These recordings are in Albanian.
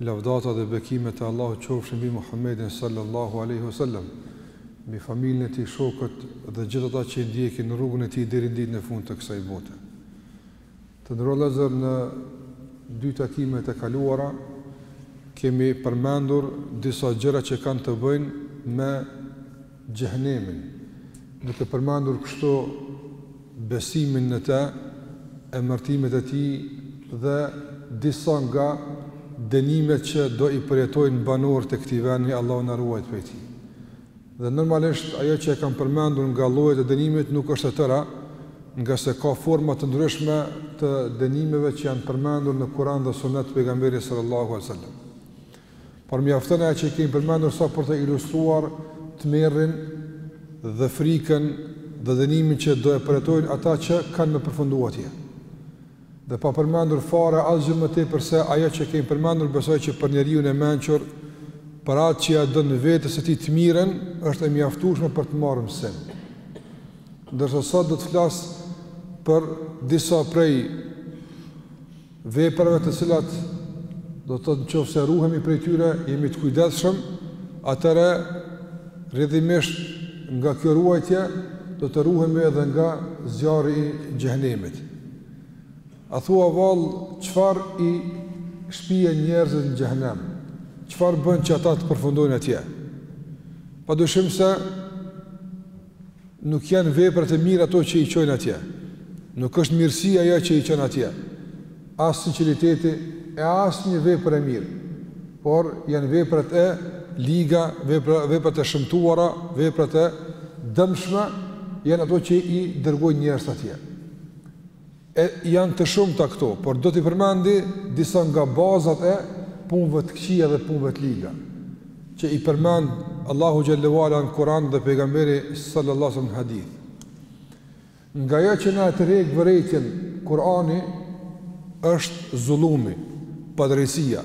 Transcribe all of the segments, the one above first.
Lavdata dhe bekimet e Allahut qofshin mbi Muhammedin sallallahu alejhi ve sellem, mbi familjen e tij, shokët dhe gjithë ata që e ndjekin rrugën e tij deri në ditën e fundit të kësaj bote. Të nderuar vëllezër, në dy takimet e kaluara kemi përmendur disa gjëra që kanë të bëjnë me Xhehenemin, duke përmendur kështu besimin në të, emërtimet e tij dhe disa nga dënimet që do i përjetojnë banorët e këtij vendi, Allahu na ruajt prej tij. Dhe normalisht ajo që e kam përmendur nga llojet e dënimit nuk është e tëra, ngase ka forma të ndryshme të dënimeve që janë përmendur në Kur'an dhe Sunet të Pejgamberit sallallahu alaihi wasallam. Por mjafton ajo që kemi përmendur sa për të ilustruar tmerrin dhe frikën dhe dënimin që do e përjetojnë ata që kanë me përfundu atje. Dhe pa përmendur fare asgjë më tepër se ajo që kemi përmendur besoj që për njeriun e mençur, për atë që ja don vetes së tij t'mirën, është e mjaftueshme për të marrë mësim. Ndërsa sot do të flas për disa prej veprave të cilat do të thotë nëse ruhemi prej tyre, jemi të kujdesshëm, atëherë rrjedhimisht nga kjo ruajtje do të ruhemi edhe nga zjarri i xhehenemit. A thua vallë çfarë i shpije njerëzit në xhehenem? Çfarë bën që ata të përfundojnë atje? Padyshim se Nuk janë veprat e mira ato që i çojnë atje. Nuk është mirësia ajo që i çon atje. As sinqeriteti e as një vepër e mirë. Por janë veprat e liga, veprat e shëmtuara, veprat e dëmshme janë ato që i dërgojnë njerëz atje. E janë të shumta këto, por do t'i përmendi disa nga bazat e punëve të këqija dhe punëve të liga, që i përmend Allahu xhelle ue ala në Kur'an dhe pejgamberi sallallahu alaihi wasallam në hadith. Nga ajo që na e tërheq vërejtjen Kur'ani është zullumi, padrejësia.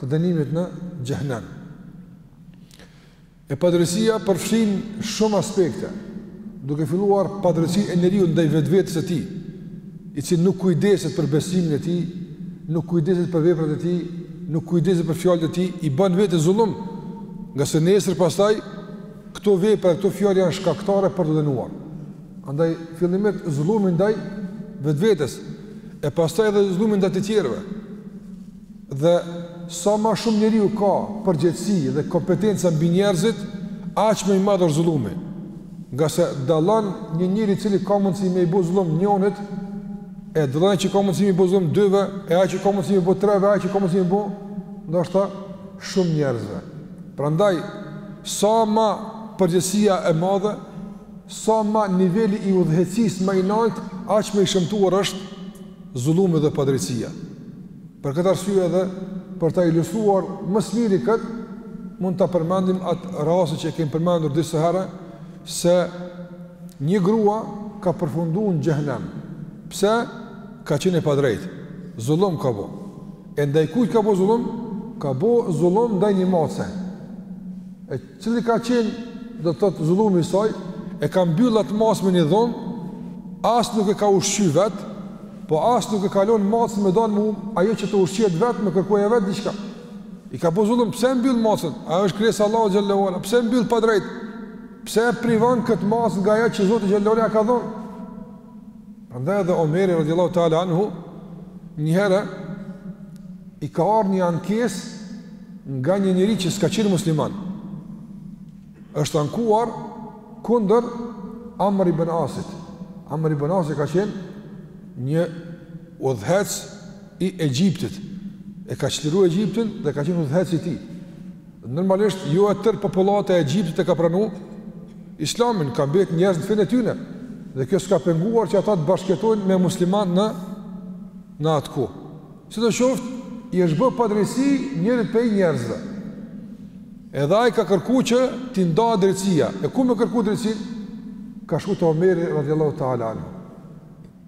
të dënimit në xhehenem. E padrejësia përfshin shumë aspekte, duke filluar padrejësinë e njeriut ndaj vetvetes së tij, i cili nuk kujdeset për besimin e tij, nuk kujdeset për veprat e tij, nuk kujdeset për fjalët e tij, i bën vetes zullum, ngase nesër pastaj këto vepra, këto fjalë janë shkaktare për t'u dënuar. Andaj fillimisht zullumi ndaj vetvetes e pastaj edhe zullumi ndaj të tjerëve. Dhe sa ma shumë njeriu ka përgjegjësi dhe kompetenca mbi njerëzit, aq më i madh është zullumi. Ngase dallon një njeri i cili ka mundësi me i bo zullum njonit, e dallon ai që ka mundësi me i bo zullum dyve, e a që ka mundësi me i bo treve, e a që ka mundësi me i bo, ndoshta shumë njerëzve. Prandaj, sa ma përgjegjësia e madhe, sa ma niveli i udhëheqësisë ma i nalt, aq më i shëmtuar është zullumi dhe padrejtësia. Për këtë arsye edhe për ta ilustruar më së miri këtë, mund ta përmendim atë rast që e kemi përmendur disa herë se një grua ka përfunduar në xhehenem. Pse? Ka qenë e padrejtë. Zullum ka bo. E ndaj kujt ka bo zullum? Ka bo zullum ndaj një mace. E cili ka qenë, do të thotë, zullumi i saj, e ka mbyllë atë mace në një dhomë, as nuk e ka ushqy vetë, po as nuk e ka lon macen me dalë me u, ajo që të ushqehet vetë, me kërku ajo vetë diçka. I ka bo zullum, pse e mbyll macen? Ajo është krijesë e Allahut xhelle ve ala, pse e mbyll pa drejtë? Pse e privan këtë mace nga ajo që Zoti xhelle ve ala ia ka dhonë? Prandaj edhe Omeri radiallahu ta'ala anhu njëherë i ka ardh një ankesë nga një njeri që s'ka qenë musliman. është ankuar kundër Amr ibn Asit. Amr ibn Asi ka qenë një udhëheqës i Egjiptit. E ka çliru Egjiptin dhe ka qenë udhëheqës i tij. Normalisht jo e tërë popullata e Egjiptit e ka pranu Islamin, ka mbet njerëz në fenë e tyre dhe kjo s'ka penguar që ata të bashkëjetojnë me muslimanë në atë kohë. Sido qoftë, i është bërë padrejtësi njërit prej njerëzve. Edhe ai ka kërku që t'i ndahet drejtësia. E ku me kërku drejtësinë? Ka shku te Omeri radiallahu ta'ala anhu.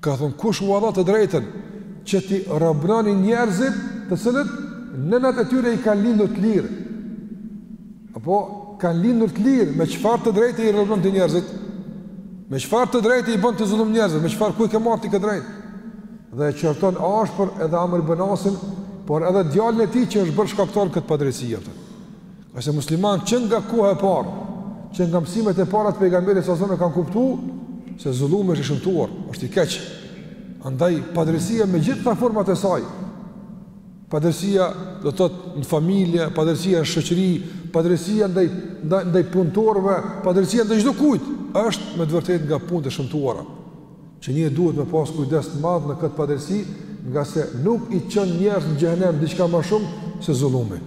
Ka thënë, Kush ua dha të drejtën që t'i robëroni njerëzit, të cilët nënat e tyre i kanë lindur të lirë? Apo kanë lindur të lirë, me çfarë të drejte i robëron ti njerëzit? Me çfarë të drejte i bën ti zullum njerëzve? Me çfarë ku i ke marrë ti këtë të drejtë? Dhe e qorton ashpër edhe Amr ibn Asin, por edhe djalin e tij që është bërë shkaktar këtë padrejtësi atë. Ngase muslimanët që nga koha e parë, që nga mësimet e para të pejgamberit sa zonë kanë kuptuar se zullumi është i shëmtuar, është i keq. Andaj padrejtësia me gjitha format e saj. Padrejtësia do të thotë në familje, padrejtësia në shoqëri, padrejtësia ndaj ndaj ndaj punëtorëve, padrejtësia ndaj çdokujt, është me të vërtetë nga punët e shëmtuara. Që njeriu duhet me pas kujdes të madh në këtë padrejtësi, ngase nuk i çon njerëzit në xhehenem diçka më shumë se zullumi.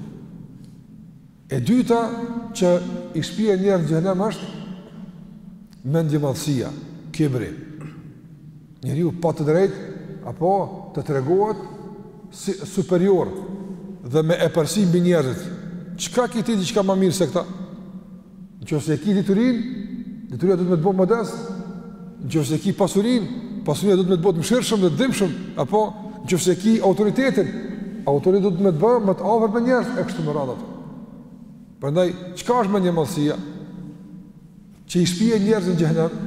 E dyta që i shpie njerëzit në xhehenem është mendjemadhësia, kibri. Njeriu pa të drejtë, apo të tregohet si superior dhe me epërsi mbi njerëzit. Çka ki ti diçka ma mirë se këta? Në qoftë se e ki diturinë, dituria duhet me të bo modest, në qoftë se e ki pasurinë, pasuria duhet me të bo të mëshirshëm dhe të dhimshëm, apo në qoftë se e ki autoritetin, autoriteti duhet me të bo më të afërt me njerëz, e kështu me radhë. Prandaj, çka është mendjemadhësia? Që i shpie njerëzit në xhehenem,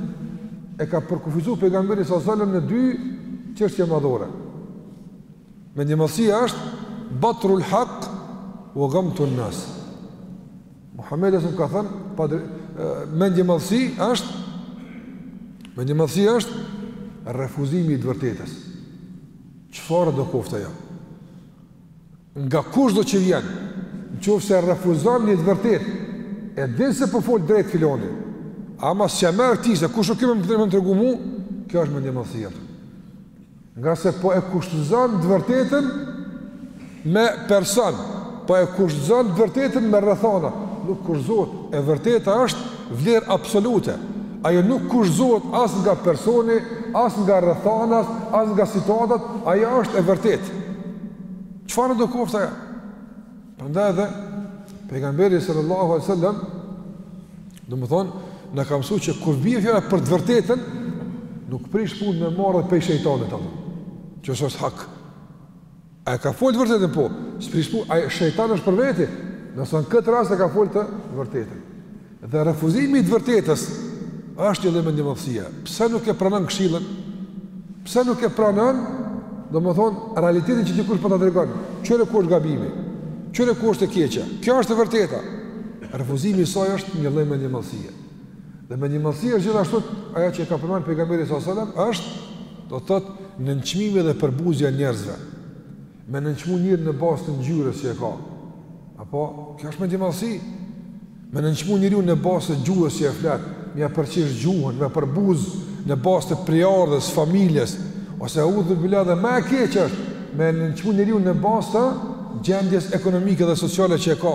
e ka përkufizu pejgamberi alejhi selam në dy çështje madhore. Mendjemadhësia është, batrul hak, ue gamtun nas. Muhamedi a.s. ka thënë, pra mendjemadhësi është mendjemadhësi është refuzimi i të vërtetës. Çfarëdo koftë ajo? Nga kushdo që vjen? Në qoftë se e refuzon një të vërtetë, e din se po fol drejt filani. Ama s'ia merr ti se kush je ti me më tregu mua, kjo është mendjemadhësi. Nga se po e kushtëzon të vërtetën me person, po e kushtëzon të vërtetën me rrethana, nuk kushtëzohet. E vërteta është vlerë absolute. Ajo nuk kushtëzohet as nga personi, as nga rrethonat, as nga situatat, ajo është e vërtetë. Çfarëdo koftë? Prandaj edhe pejgamberi sallallahu alaihi wasallam domethonë na ka mësuar që kur bie fjala për të vërtetën nuk prish punë me marrë edhe prej shejtanit apo. Që është hak. A e ka fol të vërtetën? Po? S'prish punë ai shejtan është për vete. Nëse në këtë rast e ka fol të vërtetën. Dhe refuzimi i të vërtetës është një lloj mendjemadhësie. Pse nuk e pranon këshillën? Pse nuk e pranon? Domethonë, realitetin që dikush po ta tregon, qe ku është gabimi, qe ku është e keqja, kjo është e vërteta. Refuzimi i saj është një lloj mendjemadhësie. Dhe mendjemadhësi është gjithashtu, ajo që e ka përmend pejgamberi s.a.s. është, do të thotë, nënçmimi dhe përbuzja e njerëzve. Me nënçmu njërin në bazë të ngjyrës që e ka. Apo, kjo është mendjemadhësi. Me nënçmu njerin në bazë të gjuhës që e flet, me ja përqesh gjuhën, me përbuz në bazë të prejardhjes, familjes, ose edhe bile edhe ma e keqe është, me nënçmu njerin në bazë të gjendjes ekonomike dhe sociale që e ka.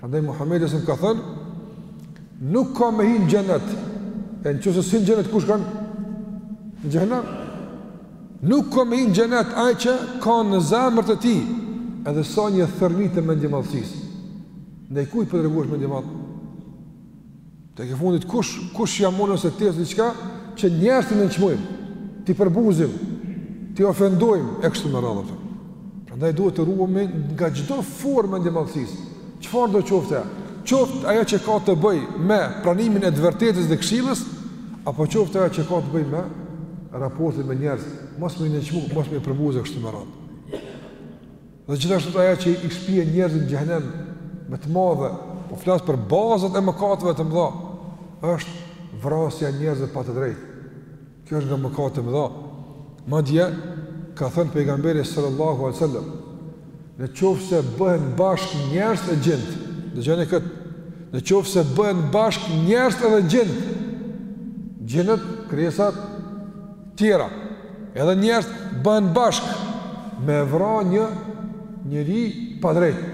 Prandaj Muhamedi a.s. ka thënë, nuk ka me hi në xhenet, e në qoftë se s'hin në xhenet, ku shkon? Në xhehenem. Nuk ka me hi në xhenet, ai që ka në zemër të tij, edhe sa një thërmi të mendjemadhësisë. Ndaj kujt po tregohesh mendjemadh? Tek e fundit, kush, kush jam unë ose ti ose diçka, që njerëz t'i nënçmojmë, t'i përbuzim, t'i ofendojmë, e kështu me radhë, pra ta. Prandaj duhet të ruhemi nga çdo formë mendjemadhësie, çfarëdo qoftë e, qoftë ajo që ka të bëjë me pranimin e të vërtetës dhe këshillës, apo qoftë ajo që ka të bëjë me raportin me njerëz, mos me i nënçmu, mos me i përbuzë e kështu me radhë. Dhe gjithashtu ajo që i shpie njerëzit në xhehenem me të madhe, po flas për bazat e mëkateve të mëdha, është vrasja e njerëzve pa të drejtë. Kjo është nga mëkatet e mëdha. Madje, ka thënë pejgamberi sallallahu alejhi ve selam, në qoftë se bëhen bashkë njerëz e xhinë, dëgjojeni këtë, në qoftë se bëhen bashkë njerëz edhe xhinë, xhinët, krijesat, tjera edhe njerëz bëhen bashkë me vra një njeri pa të drejtë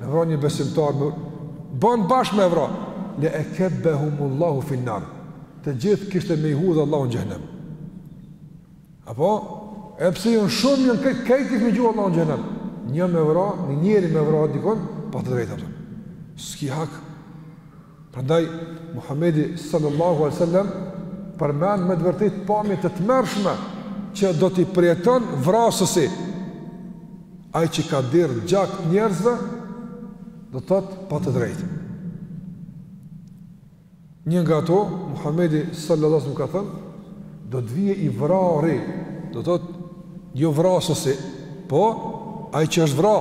me vra një besimtar me... bëhen bashkë me vra le ekebbehumullahu finnar të gjithë kishte me i hudhë Allahu në xhehenem apo edhe pse janë shumë janë krejt i kish me i hudhë Allahu në xhehenem një me vra një njeri me vra dikënd pa të drejtë s'ki hak Prandaj Muhamedi sallallahu alaihi wasallam përmend me të vërtetë pamje të tmerrshme që do t'i përjeton vrasësi. Ai që ka derdh gjak njerëzve do të thotë pa të drejtë. Një nga ato, Muhamedi sallallahu alaihi wasallam ka thënë, do të vijë i vrari, do të thotë jo vrasësi, po ai që është vra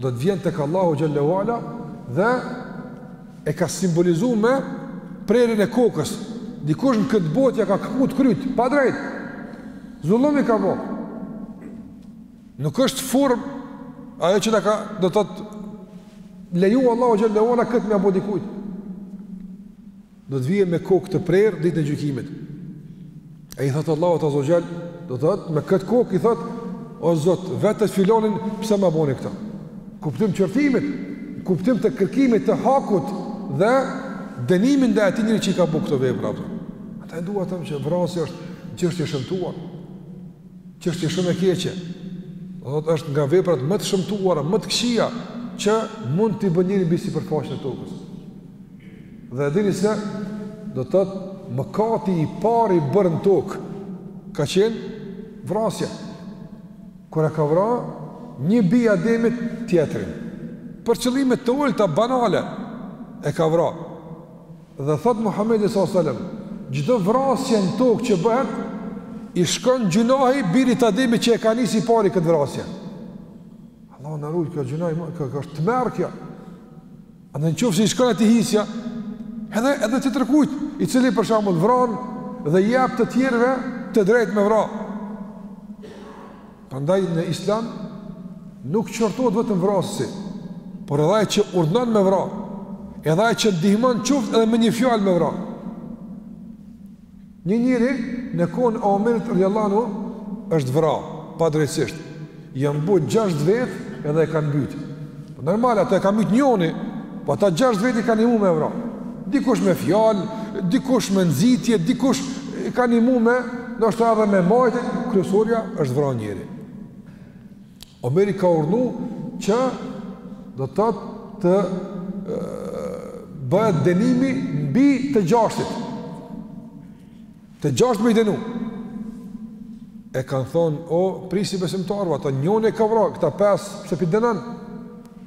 do të vjen tek Allahu xhelle ve ala dhe e ka simbolizuar me prerjen e kokës. Dikush në këtë botë ia ka këput kryt, pa të drejtë. Zullum i ka bo. Nuk është formë ajo që ta ka do të thotë leju Allahu xhelle ve ala këtë me ia bo dikujt. Do të vijë me kokë të prerë ditën e gjykimit. E i thotë Allahut azze ve xhel, do të thotë me këtë kokë i thotë o Zot, vete filanin pse më bëni këtë? Kuptim të qortimit, kuptim të kërkimit të hakut dhe dënimit ndaj atij që ka bo këtë vepër apo. Ata dua të them që vrasja është çështje e shëmtuar. Çështje shumë e keqe. Do thotë është nga veprat më të shëmtuara, më të këqija që mund të bëjë njeriu mbi sipërfaqen e tokës. Dhe e dini se, do të thotë, mëkati i parë i bërë në tokë, ka qenë vrasja. Kur e ka vra, një bir i Ademit tjetrin. Për qëllime të ulëta, banale, e ka vra. Dhe thotë Muhammedi s.a.s. Çdo vrasje në tokë që bëhet, i shkon gjynahi birit të Ademit që e ka nis i pari këtë vrasje. Allahu na rujtë, ky gjynah, kjo është tmerr kjo. Andaj në qoftë se i shkon ati hisja, edhe, edhe tjetërkujt, i cili për shembull vran dhe jep të tjerëve të drejtë me vra. Prandaj në islam nuk qortohet vetëm vrasësi, por edhe ai që urdhnon me vra, edhe ai që ndihmon qoftë edhe me një fjalë me vra. Një njeri në kohën e Omerit radijallahu anhu është vra padrejtësisht. Janë bo 6 vetë edhe e kanë mbyt. Po normal ato e kanë mbyt njoni, po ata 6 vetë i kanë nihmu me vra. Dikush me fjalë, dikush me nxitje, dikush i kanë nihmu me, ndoshta edhe me majtë, kryesorja është vra njeri. Omeri ka urdhnu që do të thotë të bëhet dënimi mbi të gjashtit. Të gjashtë me i dënu. E kanë thonë, o, prijësi besimtarëve, ata njoni e ka vra, këta pesë, pse p'i dënon?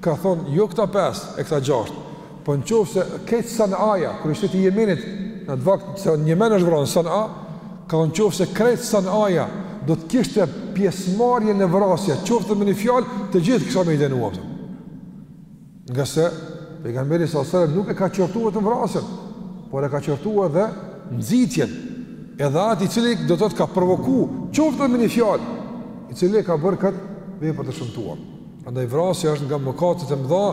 Ka thonë, jo këta pesë, e këta gjashtë. Po në qoftë se krejt San'aja, kryeqyteti i Jemenit, n'at vakt, se në Jemen është vra në San'a, ka thonë qoftë se krejt San'aja, do të kishte pjesëmarrje në vrasje, qoftë me një fjalë, të gjithë kisha me i dënu. Ngase, pejgamberi s.a.s. nuk e ka qortu vetëm vrasjen, por e ka qortu edhe nxitjen, edhe atë i cili do të thotë ka provoku, qoftë me një fjalë, i cili e ka bërë këtë vepër të shëmtuar. Andaj vrasja është nga mëkatet e mëdha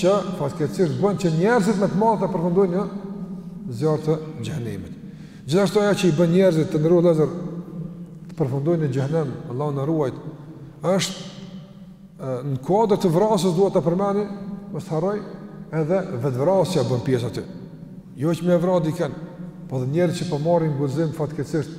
që fatkeqësisht bën që njerëzit me të madhe të përfundojnë në zjarr të xhenemit. Gjithashtu ajo që i bën njerëzit të nderuar vëllezër të përfundojnë në xhenem, Allahu na ruajt, është në kuadër të vrasjes duhet ta përmendi, mos harroj, edhe vetëvrasja bën pjesë aty. Jo që me vra dikend, po edhe njerëzit që po marrin guxim fatkeqësisht,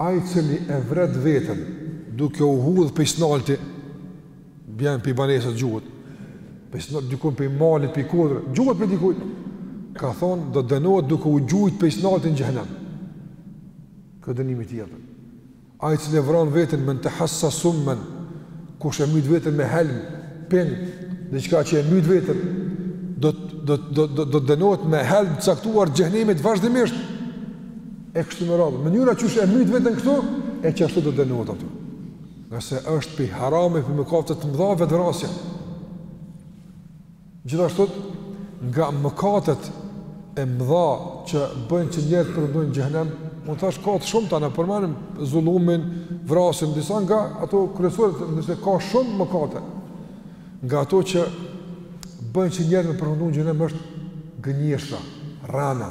Ai i cili e vret veten duke u hudh pej s'nalti, bjen pej banesës gjuhet, pej s'nalti, dikun pej malit, pej kodre, gjuhet pej dikujt, ka thonë do dënohet duke u gjujt pej s'nalti në xhenem. Kjo dënimi tjetër. Ai i cili e vran veten men tehassa summen, kush e myt veten me helm, pin, diçka që e mbyt veten, do të dënohet me helm caktuar xhenemit vazhdimisht e kështu me radhë. Mënyra qysh e myt veten këtu, e qashtu do dënohet atje. Ngase është pej harame, pej mëkate të mëdha vetëvrasja. Gjithashtu, nga mëkatet e mëdha që bëjnë që njerëzit përfundojnë në xhenem, mund thashë ka të shumta ne përmendëm zullumin, vrasjen, disa nga ato kryesoret, se ka shumë mëkate, nga ato që bëjnë që njerëzit përfundojnë në xhenem është gënjeshtra, rrena,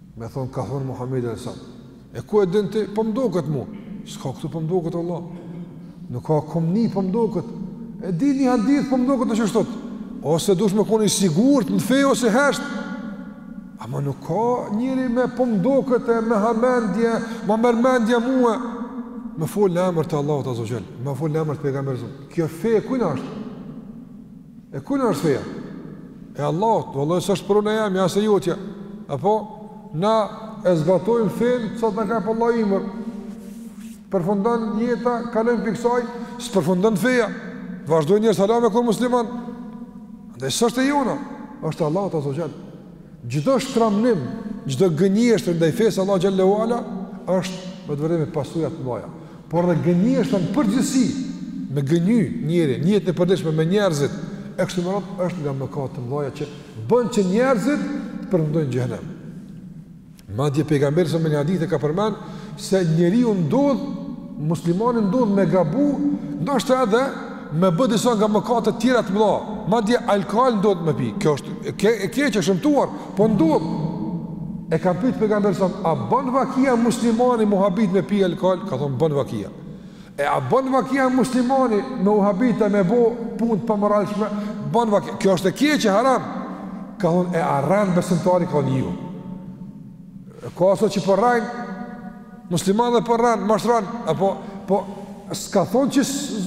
Me thonë, ka thonë Muhammedi a.s.. E ku e din ti, po më duket mu. S'ka këtu po më duket vallah. Nuk ka, kom ni po më duket. E di një hadith po më duket o kështu. Ose dush me koni sigurt në fe ose hesht. Ama nuk ka njëri me po më duket e me hamendje, ma merr mendja mue. Me folë në emër të Allahut azze ve xhel. Me folë në emër të pejgamberit a.s.. Kjo fe e kujna është. E kujna është feja? E Allahut, vallahi s'është as e jemja, as e jotja. E po, na e zbatojmë fenë, sa të na ka dhanë Allahu ymër. Përfundon jeta, kalojmë prej kësaj, s'përfundon feja. Vazhdojnë njerëz hala me konë muslimanë. Andaj s'është e jona, është e Allahut azze ve xhel. Çdo shtremnim, çdo gënjeshtër, ndaj fesë së Allahut xhel-le ve ala, është me të vërtetë me pasoja të mdhaja. por dhe gënjeshtra në përgjithësi, me gënjy njëri në jetën e përditshme me njerëzit e kështu me radhë është nga mëkatet e mëdha që bën që njerëzit të përfundojnë në xhenem. Madje pejgamberi a.s. në një hadith e ka përmend se njeriu ndodh muslimani ndodh me gabu, ndoshta edhe Me bë disa nga mëkatet tjera të mëdha, madje alkool ndodh me pi, kjo është e keqe, e shëmtuar, po ndodh. E kanë pyt pejgamberin a.s., a bën vakia muslimani me u habit me pi alkool? Ka thonë, bën vakia. E a bën vakia muslimani me u habit e me bo punë të pamoralshme? Bën vakia, kjo është e keqe, haram. Ka thonë, e a rrenë besimtari, ka thonë, jo. Jo. Ka aso që po rrejnë, po Musliman dhe po rran, mashtron, apo po s'ka thonë që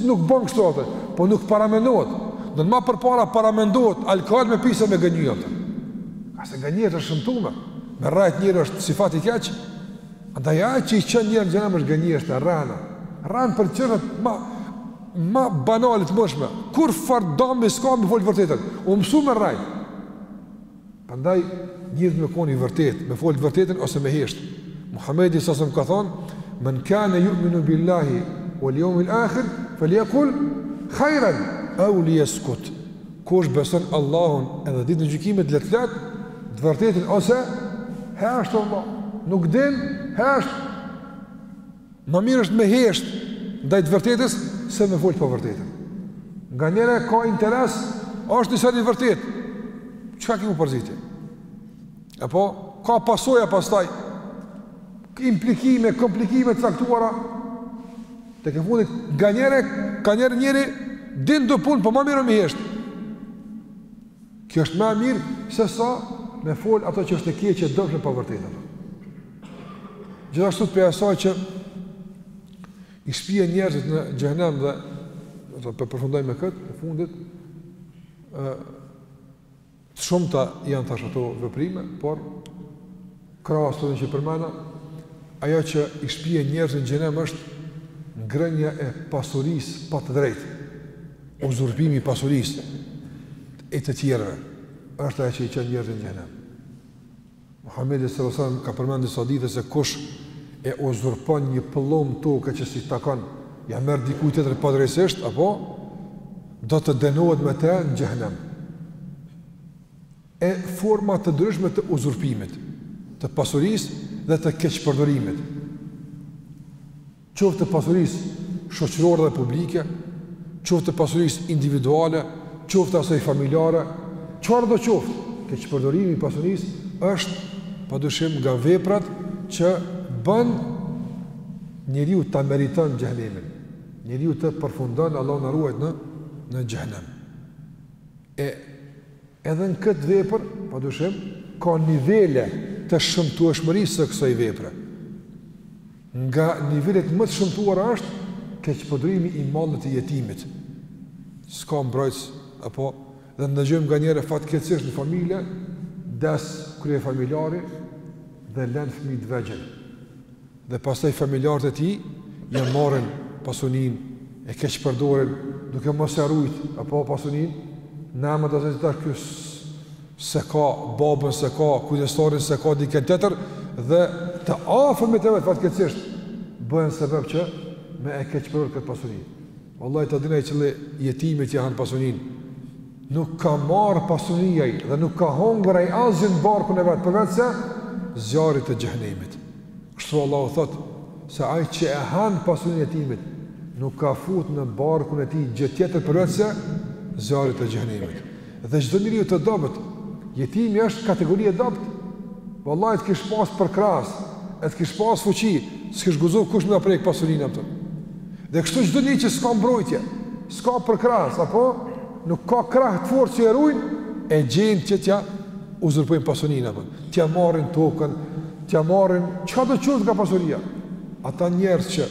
nuk bën kështu hiç, po nuk paramendohet. Domethënë ma përpara paramendohet alkool me pi se me gënjy. Ngase gënjeshtra është e shëmtuar. Me rrajt njëri është sifat i keq. Andaj ajo që e çon njerin në xhenem është gënjeshtra, rrena. Rran për çështje ma ma banale të mundshme. Kurrfarë dëmi s'ka me fol të vërtetën. U mësu me rrajt. Prandaj njëri me konë i vërtetë, me fol të vërtetën ose me hesht. Muhamedi a.s. ka thon, "Men kana yu'minu billahi wal yawmil akhir falyakul khayran aw liyaskut." Kush beson Allahun edhe ditën e gjykimit, le të flet të vërtetën ose hesht vallah. Nuk din hesht. Më mirë është me hesht ndaj të vërtetës se me fol të pavërtetën. Nganjëherë ka interes, është diçka e vërtetë. Çka ke me u përzi ti? Apo ka pasoja pastaj implikime, komplikime të caktuara Tekefundit, nganjëherë, kanjëherë njëri din do punë, po ma mirë o me heshtë. Kjo është ma e mirë se sa me fol ato që është e keqe e dëmshme, e pavërtetë. Gjithashtu prej asaj që i shpien njerëzit në xhenem dhe po përfundoj me këtë, e fundit, të shumta janë tash ato veprime, por Krahas tyre që përmenda, ajo që i shpie njerëzit në xhenem është ngrënia e pasurisë pa të drejtë, uzurpimi i pasurisë e të tjerëve, është ajo që i çon njerëzit në xhenem. Muhamedi sallallahu alaihi wasallam ka përmendur disa hadithe se kush e uzurpon një pëllëmbë tokë që s'i takon, ja merr dikujt tjetër padrejtësisht apo do të dënohet me të në xhenem. e forma të ndryshme të uzurpimit të pasurisë dhe të keqpërdorimit, qoftë të pasurisë shoqërore dhe publike, qoftë të pasurisë individuale, qoftë të asaj familjare, çfarë do qoftë, keqpërdorimi i pasurisë është pa dyshim nga veprat që bën njeriu ta meriton xhenemin. Njeriu të përfundon Allahu na ruajt në në xhenem. E edhe në këtë vepër, pa dyshim, ka nivele të shëmtueshmërisë së kësaj vepre. Nga nivelet më të shëmtuara është keqpërdorimi i mallit të jetimit. S'ka mbrojtës, apo, dhe ne dëgjojmë nganjëherë fatkeqësisht në familje, des kryefamiljari dhe len fëmi të vegjel. dhe pastaj familjarët e tij ja marrin pasuninë e keqpërdorin duke mos e rujt apo pasuninë në emër të asaj që s'e ka babën s'e ka kujdestarin s'e ka dikën tjetër dhe të afërmit e vet fatkeqësisht bëhen sebeb që me e keqpërdor këtë pasuni vallahi ta dinë ai cili jetimit ia han pasuninë nuk ka marr pasuni ai dhe nuk ka hongër ai asgjë në barkun e vet përveçse zjarrit të xhenemit Kështu Allahu thotë, Se ai që e han pasuninë e jetimit, nuk ka fut në barkun e tij gjë tjetër përveçse zjarrit të xhenemit. Dhe çdo njeriu të dobët, jetimi është kategori e dobët. Wallahi të kish pas përkrahës, e të kish pas fuqi, s'kish guxuar kush me ia prek pasuninë apo. Dhe kështu çdo njeri që s'ka mbrojtje, s'ka përkrahës apo nuk ka krah të fortë që e ruajnë, e gjejnë që t'ja uzurpojnë pasuninë apo. t'ja marrin tokën, t'ja marrin çkado qoftë nga pasuria. Ata njerëz që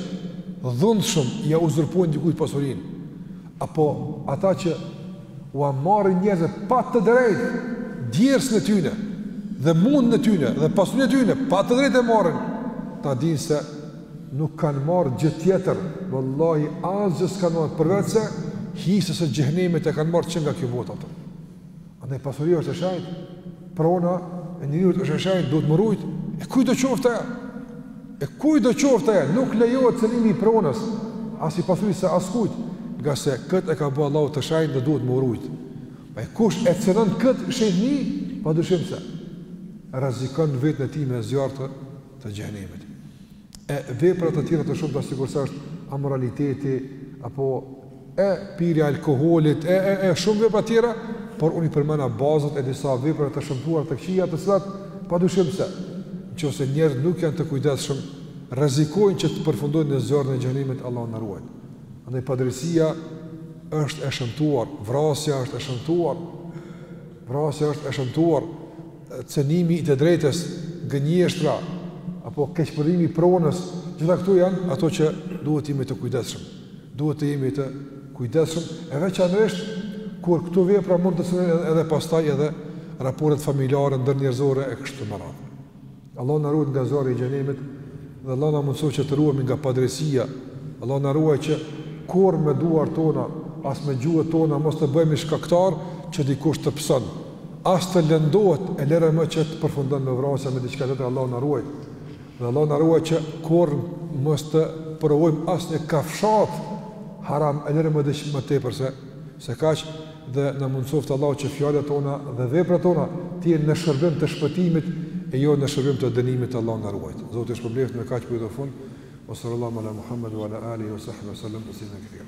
dhunshëm ja uzurpojnë dikujt pasurinë, apo ata që ua marrin njerëzve pa të drejtë djersën e tyne dhe mundin e tyne dhe pasurinë e tyne pa të drejtë e marrin, ta dinë se nuk kanë marrë gjë tjetër, vallahi asgjë s'kanë marrë përveçse hisen e xhenemit e kanë marrë që nga kjo botë ata. Andaj pasuria është e shenjtë, prona e njeriut është e shenjtë, duhet m'u rujt, e kuj do qoftë ajo, e kuj do qoftë ajo, nuk lejohet cenimi i pronës, as i pasurisë së askujt, ngase këtë e ka bo Allahu të shenjtë dhe duhet m'u rujt. E kush e cenon këtë shenjtni, pa dyshim se, rrezikon veten e tij me zjarr të xhehnemit. e vepra të tjera të shumta sikurse është amoraliteti apo edhe pirja e alkoolit e e e shumë vepra të tjera, por unë i përmenda bazat e disa veprave të shëmtuara të këqija të cilat padyshim se nëse njerëzit nuk janë të kujdesshëm rrezikojnë që të përfundojnë në zjarrin e xhehnemit Allahu na ruajt. Andaj padrejtësia është e shëmtuar, vrasja është e shëmtuar. Vrasja është e shëmtuar. cënimi i të drejtës, gënjeshtra apo keqpërdorimi i pronës, gjitha këto janë ato që duhet të jemi të kujdesshëm. Duhet të jemi të kujdesshëm, e veçanërisht kur këto vepra mund të cenojnë edhe pastaj edhe raportet familjare ndërnjerëzore e kështu me radhë. Allah na ruajt nga zjarri i xhehnemit dhe Allah na mundësoftë që të ruhemi nga padrejtësia. Allah na ruajt që kurrë me duart tona, as me gjuhët tona mos të bëhemi shkaktar që dikush të pëson. As të lëndohet e lëre më që të përfundon me vrasje a me diçka tjetër Allahu na ruajt. Dhe Allahu na ruajt që kurrë mos të provojmë asnjë kafshatë haram e lëre më diçka më tepër se kaq dhe na mundësoftë Allahu që fjalët tona dhe veprat tona të jenë në shërbim të shpëtimit e jo në shërbim të dënimit Allahu na ruajt. Zoti ju shpërbleftë me kaq për sot fund. Wa sallallahu ala Muhammed wa ala alihi wa sahbihi sallam taslima katira.